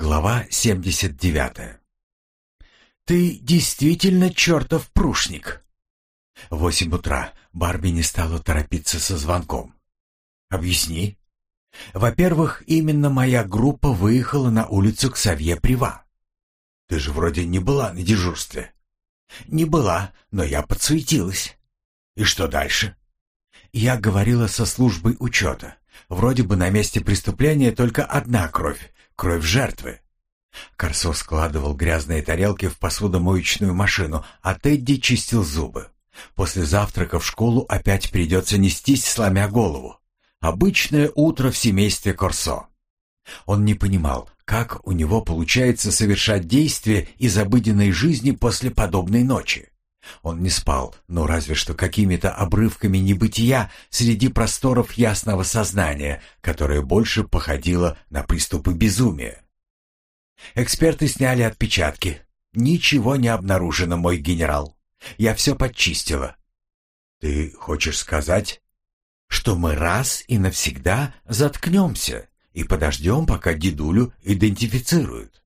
Глава 79. «Ты действительно чертов прушник!» Восемь утра. Барби не стала торопиться со звонком. «Объясни». «Во-первых, именно моя группа выехала на улицу к Савье-Прива. Ты же вроде не была на дежурстве». «Не была, но я подсуетилась». «И что дальше?» «Я говорила со службой учета. Вроде бы на месте преступления только одна кровь, кровь жертвы. Корсо складывал грязные тарелки в посудомоечную машину, а Тедди чистил зубы. После завтрака в школу опять придется нестись, сломя голову. Обычное утро в семействе Корсо. Он не понимал, как у него получается совершать действия из обыденной жизни после подобной ночи. Он не спал, но разве что какими-то обрывками небытия среди просторов ясного сознания, которое больше походило на приступы безумия. Эксперты сняли отпечатки. Ничего не обнаружено, мой генерал. Я все подчистила. Ты хочешь сказать, что мы раз и навсегда заткнемся и подождем, пока дедулю идентифицируют?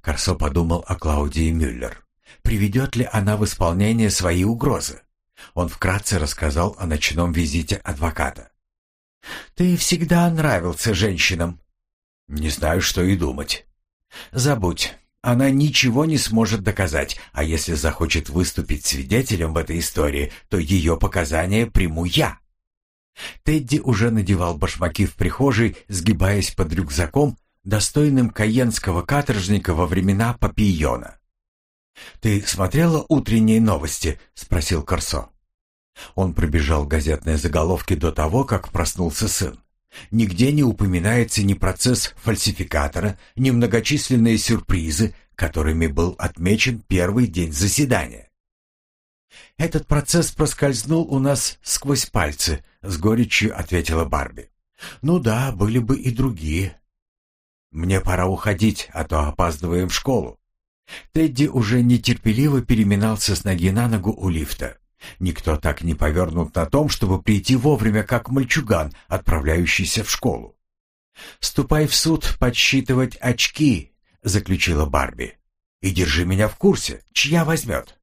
Корсо подумал о Клаудии Мюллер приведет ли она в исполнение свои угрозы. Он вкратце рассказал о ночном визите адвоката. «Ты всегда нравился женщинам». «Не знаю, что и думать». «Забудь. Она ничего не сможет доказать, а если захочет выступить свидетелем в этой истории, то ее показания приму я». Тедди уже надевал башмаки в прихожей, сгибаясь под рюкзаком, достойным каенского каторжника во времена Папийона. «Ты смотрела утренние новости?» — спросил Корсо. Он пробежал газетные заголовки до того, как проснулся сын. Нигде не упоминается ни процесс фальсификатора, ни многочисленные сюрпризы, которыми был отмечен первый день заседания. «Этот процесс проскользнул у нас сквозь пальцы», — с горечью ответила Барби. «Ну да, были бы и другие». «Мне пора уходить, а то опаздываем в школу». Тедди уже нетерпеливо переминался с ноги на ногу у лифта. Никто так не повернут на том, чтобы прийти вовремя, как мальчуган, отправляющийся в школу. «Ступай в суд подсчитывать очки», — заключила Барби. «И держи меня в курсе, чья возьмет».